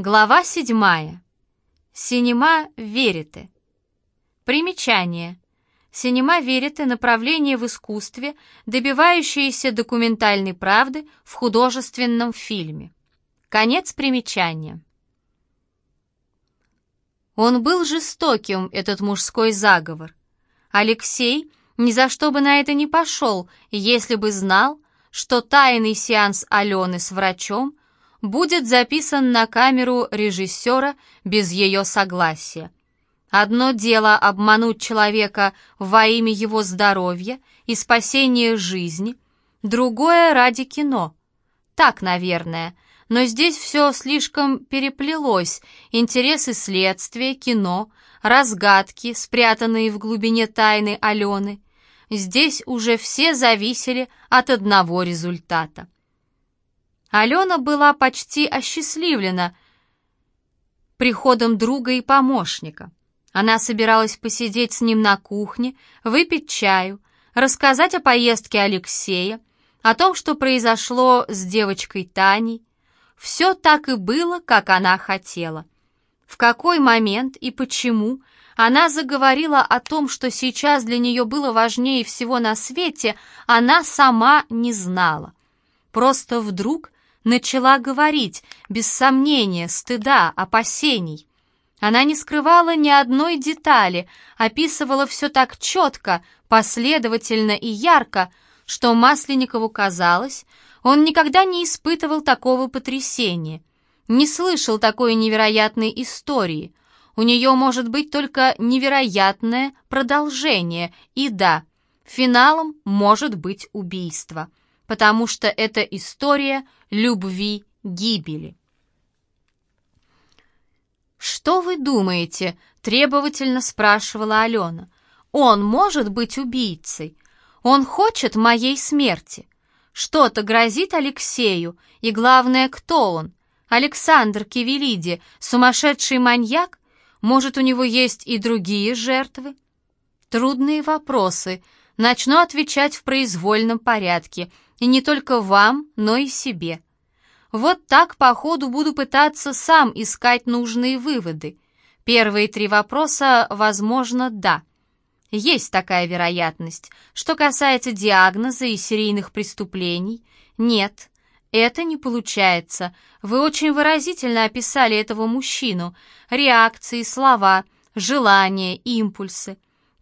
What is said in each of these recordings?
Глава седьмая. Синема верите. Примечание. Синема верите – направление в искусстве, добивающееся документальной правды в художественном фильме. Конец примечания. Он был жестоким, этот мужской заговор. Алексей ни за что бы на это не пошел, если бы знал, что тайный сеанс Алены с врачом будет записан на камеру режиссера без ее согласия. Одно дело обмануть человека во имя его здоровья и спасения жизни, другое ради кино. Так, наверное, но здесь все слишком переплелось, интересы следствия, кино, разгадки, спрятанные в глубине тайны Алены. Здесь уже все зависели от одного результата. Алена была почти осчастливлена приходом друга и помощника. Она собиралась посидеть с ним на кухне, выпить чаю, рассказать о поездке Алексея, о том, что произошло с девочкой Таней. Все так и было, как она хотела. В какой момент и почему она заговорила о том, что сейчас для нее было важнее всего на свете, она сама не знала. Просто вдруг начала говорить, без сомнения, стыда, опасений. Она не скрывала ни одной детали, описывала все так четко, последовательно и ярко, что Масленникову казалось, он никогда не испытывал такого потрясения, не слышал такой невероятной истории. У нее может быть только невероятное продолжение, и да, финалом может быть убийство потому что это история любви гибели. «Что вы думаете?» — требовательно спрашивала Алена. «Он может быть убийцей. Он хочет моей смерти. Что-то грозит Алексею, и главное, кто он? Александр Кивелиди, сумасшедший маньяк? Может, у него есть и другие жертвы?» Трудные вопросы. Начну отвечать в произвольном порядке — и не только вам, но и себе. Вот так по ходу буду пытаться сам искать нужные выводы. Первые три вопроса, возможно, да. Есть такая вероятность. Что касается диагноза и серийных преступлений, нет, это не получается. Вы очень выразительно описали этого мужчину. Реакции, слова, желания, импульсы.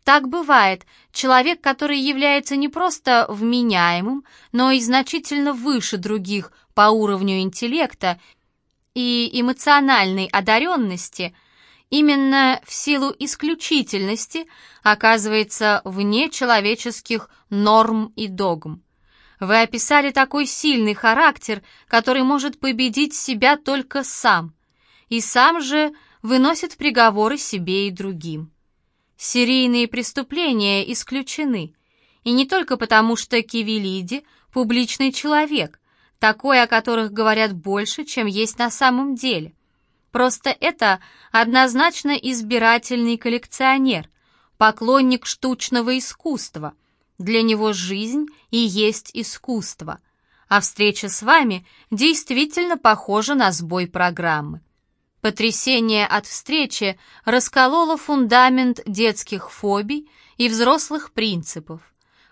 Так бывает. Человек, который является не просто вменяемым, но и значительно выше других по уровню интеллекта и эмоциональной одаренности, именно в силу исключительности оказывается вне человеческих норм и догм. Вы описали такой сильный характер, который может победить себя только сам, и сам же выносит приговоры себе и другим. Серийные преступления исключены. И не только потому, что Кивелиди – публичный человек, такой, о которых говорят больше, чем есть на самом деле. Просто это однозначно избирательный коллекционер, поклонник штучного искусства. Для него жизнь и есть искусство. А встреча с вами действительно похожа на сбой программы. Потрясение от встречи раскололо фундамент детских фобий и взрослых принципов,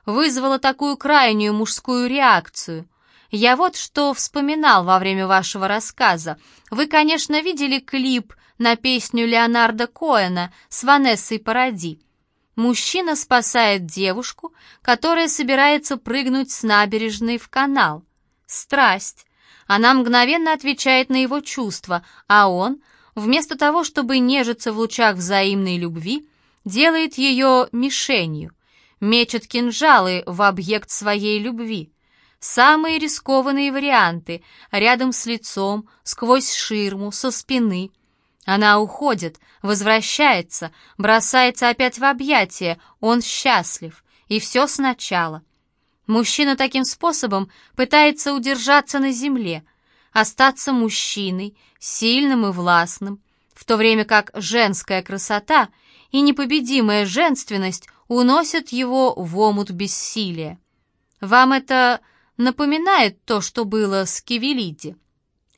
вызвало такую крайнюю мужскую реакцию. Я вот что вспоминал во время вашего рассказа. Вы, конечно, видели клип на песню Леонарда Коэна с Ванессой Паради. Мужчина спасает девушку, которая собирается прыгнуть с набережной в канал. Страсть. Она мгновенно отвечает на его чувства, а он, вместо того, чтобы нежиться в лучах взаимной любви, делает ее мишенью, мечет кинжалы в объект своей любви. Самые рискованные варианты, рядом с лицом, сквозь ширму, со спины. Она уходит, возвращается, бросается опять в объятия, он счастлив, и все сначала — Мужчина таким способом пытается удержаться на земле, остаться мужчиной, сильным и властным, в то время как женская красота и непобедимая женственность уносят его в омут бессилия. Вам это напоминает то, что было с Кивелиди?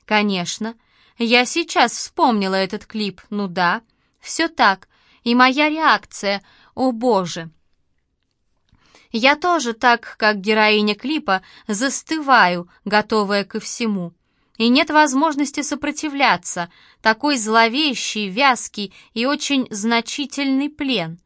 Конечно, Я сейчас вспомнила этот клип, ну да, все так. И моя реакция, о боже. Я тоже так, как героиня клипа, застываю, готовая ко всему. И нет возможности сопротивляться, такой зловещий, вязкий и очень значительный плен.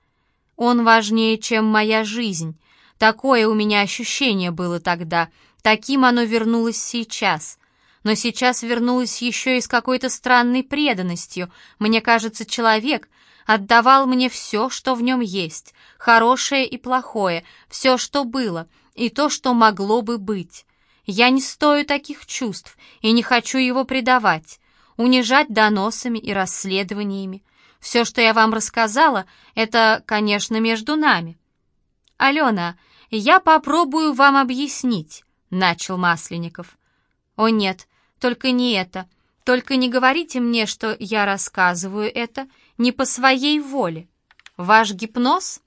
Он важнее, чем моя жизнь. Такое у меня ощущение было тогда, таким оно вернулось сейчас. Но сейчас вернулось еще и с какой-то странной преданностью. Мне кажется, человек отдавал мне все, что в нем есть, хорошее и плохое, все, что было, и то, что могло бы быть. Я не стою таких чувств и не хочу его предавать, унижать доносами и расследованиями. Все, что я вам рассказала, это, конечно, между нами. Алена, я попробую вам объяснить, начал Масленников. О нет, только не это. Только не говорите мне, что я рассказываю это не по своей воле. Ваш гипноз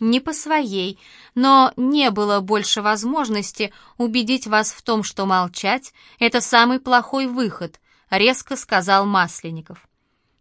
не по своей, но не было больше возможности убедить вас в том, что молчать — это самый плохой выход, резко сказал Масленников.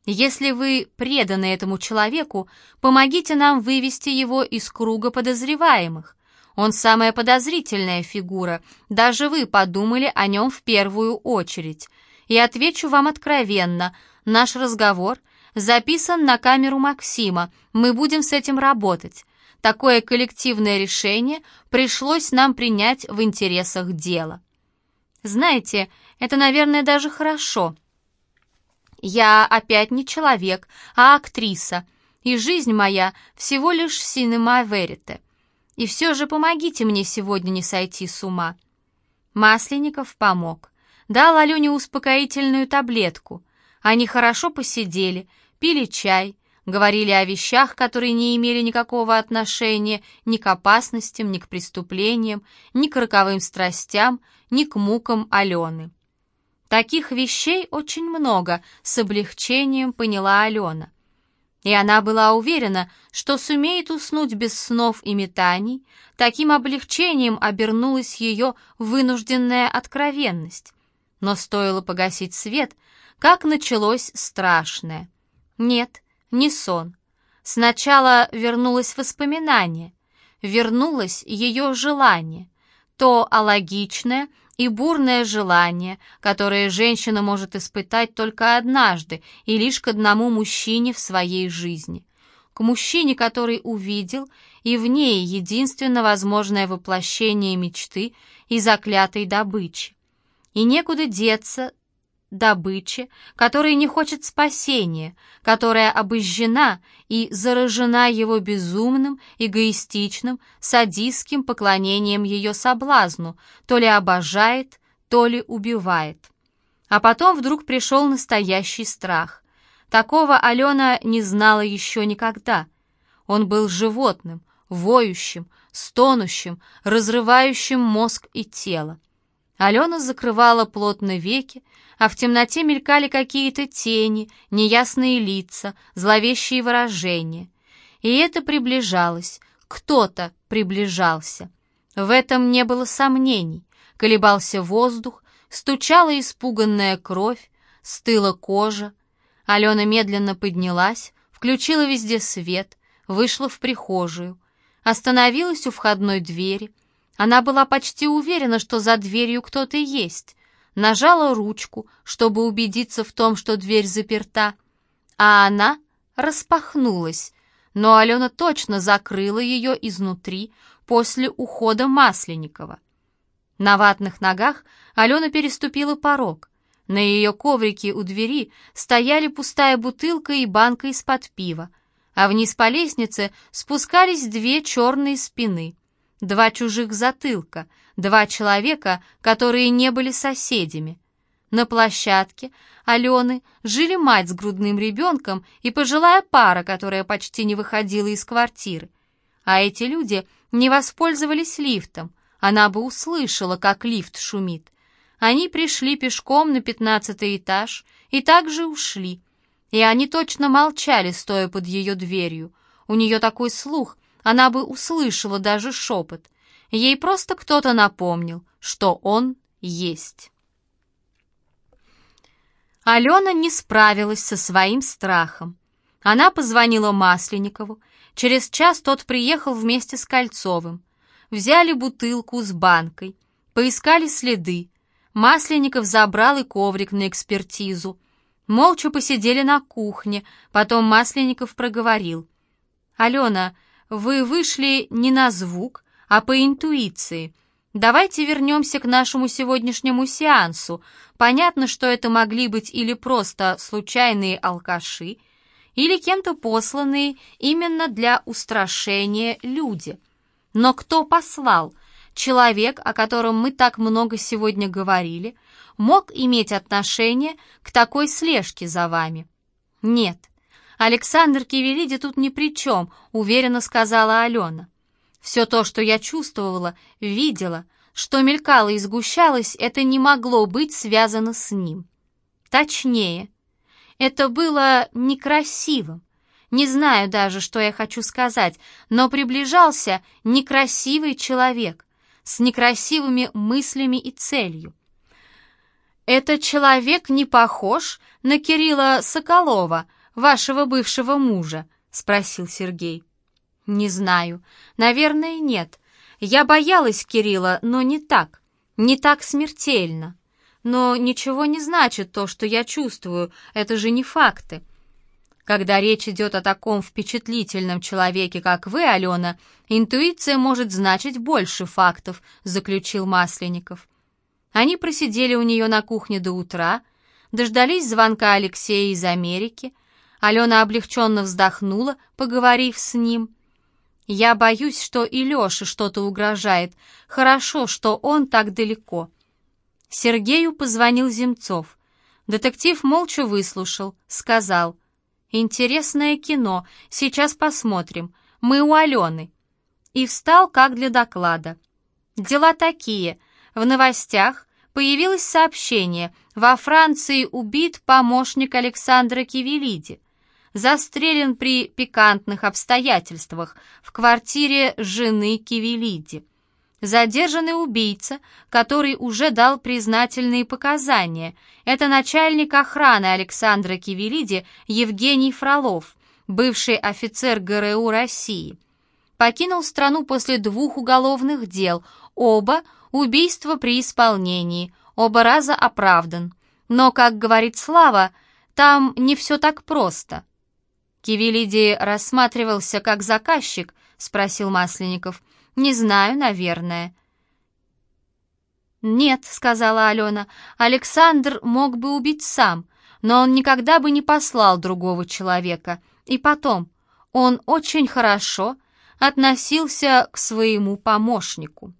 Если вы преданы этому человеку, помогите нам вывести его из круга подозреваемых. Он самая подозрительная фигура, даже вы подумали о нем в первую очередь. И отвечу вам откровенно, наш разговор записан на камеру Максима, мы будем с этим работать. Такое коллективное решение пришлось нам принять в интересах дела. Знаете, это, наверное, даже хорошо. Я опять не человек, а актриса, и жизнь моя всего лишь синема верите. И все же помогите мне сегодня не сойти с ума». Масленников помог. Дал Алене успокоительную таблетку. Они хорошо посидели, пили чай, говорили о вещах, которые не имели никакого отношения ни к опасностям, ни к преступлениям, ни к роковым страстям, ни к мукам Алены. Таких вещей очень много, с облегчением поняла Алена. И она была уверена, что сумеет уснуть без снов и метаний, таким облегчением обернулась ее вынужденная откровенность. Но стоило погасить свет, как началось страшное. Нет, не сон. Сначала вернулось воспоминание, вернулось ее желание, то алогичное и бурное желание, которое женщина может испытать только однажды и лишь к одному мужчине в своей жизни. К мужчине, который увидел и в ней единственно возможное воплощение мечты и заклятой добычи. И некуда деться добычи, которая не хочет спасения, которая обожжена и заражена его безумным, эгоистичным, садистским поклонением ее соблазну, то ли обожает, то ли убивает. А потом вдруг пришел настоящий страх. Такого Алена не знала еще никогда. Он был животным, воющим, стонущим, разрывающим мозг и тело. Алена закрывала плотно веки, а в темноте мелькали какие-то тени, неясные лица, зловещие выражения. И это приближалось, кто-то приближался. В этом не было сомнений. Колебался воздух, стучала испуганная кровь, стыла кожа. Алена медленно поднялась, включила везде свет, вышла в прихожую, остановилась у входной двери — она была почти уверена, что за дверью кто-то есть. Нажала ручку, чтобы убедиться в том, что дверь заперта, а она распахнулась, но Алена точно закрыла ее изнутри после ухода Масленникова. На ватных ногах Алена переступила порог. На ее коврике у двери стояли пустая бутылка и банка из-под пива, а вниз по лестнице спускались две черные спины — Два чужих затылка, два человека, которые не были соседями. На площадке Алены жили мать с грудным ребенком и пожилая пара, которая почти не выходила из квартиры. А эти люди не воспользовались лифтом, она бы услышала, как лифт шумит. Они пришли пешком на пятнадцатый этаж и также ушли. И они точно молчали, стоя под ее дверью. У нее такой слух, она бы услышала даже шепот. Ей просто кто-то напомнил, что он есть. Алена не справилась со своим страхом. Она позвонила Масленникову. Через час тот приехал вместе с Кольцовым. Взяли бутылку с банкой, поискали следы. Масленников забрал и коврик на экспертизу. Молча посидели на кухне, потом Масленников проговорил. «Алена, вы вышли не на звук, а по интуиции. Давайте вернемся к нашему сегодняшнему сеансу. Понятно, что это могли быть или просто случайные алкаши, или кем-то посланные именно для устрашения люди. Но кто послал? Человек, о котором мы так много сегодня говорили, мог иметь отношение к такой слежке за вами? Нет. Александр Кивелиди тут ни при чем, уверенно сказала Алена. Все то, что я чувствовала, видела, что мелькало и сгущалось, это не могло быть связано с ним. Точнее, это было некрасивым. Не знаю даже, что я хочу сказать, но приближался некрасивый человек с некрасивыми мыслями и целью. «Этот человек не похож на Кирилла Соколова, вашего бывшего мужа?» — спросил Сергей. «Не знаю. Наверное, нет. Я боялась Кирилла, но не так. Не так смертельно. Но ничего не значит то, что я чувствую. Это же не факты. Когда речь идет о таком впечатлительном человеке, как вы, Алена, интуиция может значить больше фактов», — заключил Масленников. Они просидели у нее на кухне до утра, дождались звонка Алексея из Америки. Алена облегченно вздохнула, поговорив с ним — я боюсь, что и Лёше что-то угрожает. Хорошо, что он так далеко. Сергею позвонил Земцов. Детектив молча выслушал, сказал. «Интересное кино, сейчас посмотрим. Мы у Алены». И встал как для доклада. Дела такие. В новостях появилось сообщение. Во Франции убит помощник Александра Кивелиди застрелен при пикантных обстоятельствах в квартире жены Кивелиди. Задержанный убийца, который уже дал признательные показания. Это начальник охраны Александра Кивелиди Евгений Фролов, бывший офицер ГРУ России. Покинул страну после двух уголовных дел, оба убийства при исполнении, оба раза оправдан. Но, как говорит Слава, там не все так просто. «Кивелиди рассматривался как заказчик?» — спросил Масленников. «Не знаю, наверное». «Нет», — сказала Алена, — «Александр мог бы убить сам, но он никогда бы не послал другого человека. И потом, он очень хорошо относился к своему помощнику».